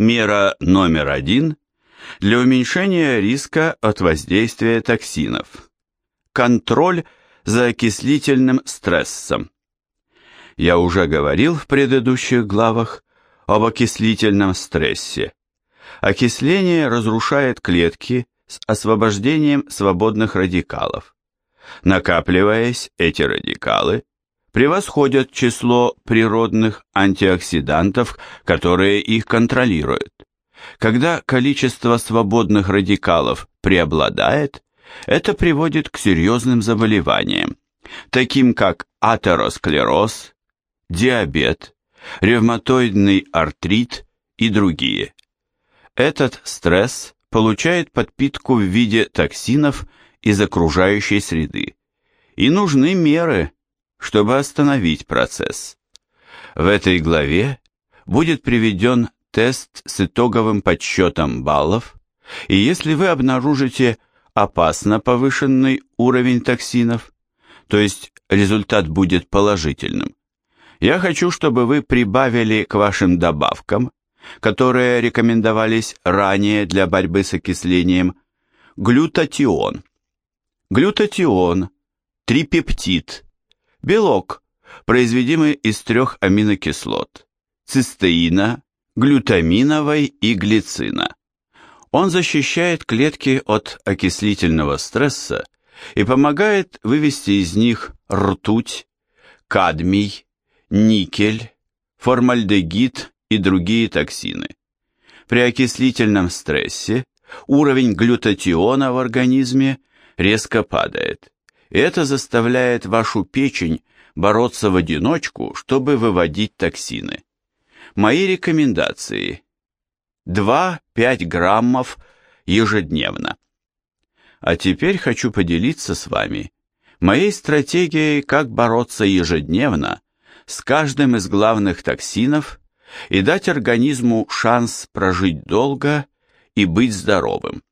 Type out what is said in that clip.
Мера номер один для уменьшения риска от воздействия токсинов. Контроль за окислительным стрессом. Я уже говорил в предыдущих главах об окислительном стрессе. Окисление разрушает клетки с освобождением свободных радикалов. Накапливаясь, эти радикалы превосходят число природных антиоксидантов, которые их контролируют. Когда количество свободных радикалов преобладает, это приводит к серьезным заболеваниям, таким как атеросклероз, диабет, ревматоидный артрит и другие. Этот стресс получает подпитку в виде токсинов из окружающей среды, и нужны меры, чтобы остановить процесс. В этой главе будет приведен тест с итоговым подсчетом баллов, и если вы обнаружите опасно повышенный уровень токсинов, то есть результат будет положительным, я хочу, чтобы вы прибавили к вашим добавкам, которые рекомендовались ранее для борьбы с окислением, глютатион. Глютатион, трипептид, белок, произведимый из трех аминокислот, цистеина, глютаминовой и глицина. Он защищает клетки от окислительного стресса и помогает вывести из них ртуть, кадмий, никель, формальдегид и другие токсины. При окислительном стрессе уровень глютатиона в организме резко падает, это заставляет вашу печень бороться в одиночку, чтобы выводить токсины. Мои рекомендации. 2-5 граммов ежедневно. А теперь хочу поделиться с вами моей стратегией, как бороться ежедневно с каждым из главных токсинов и дать организму шанс прожить долго и быть здоровым.